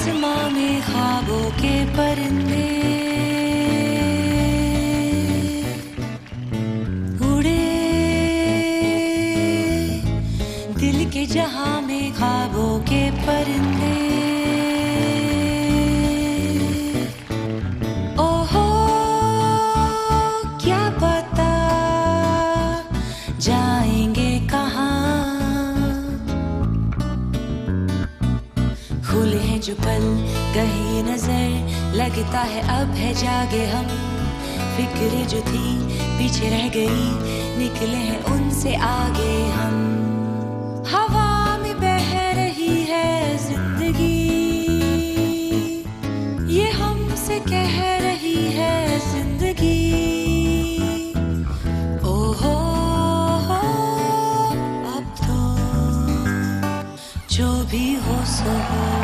आसमां में खाबों के परिंदे। उड़े। दिल के जहाँ में खाबों के परिंदे। खुले हैं जो पल, कहीं नज़र लगता है। अब है जागे हम, फ़िक्र जो थी पीछे रह गई, निकले हैं उनसे आगे हम। हवा में बह रही है ज़िंदगी, ये हमसे कह रही है ज़िंदगी। ओहो अब तो जो भी हो सो हो।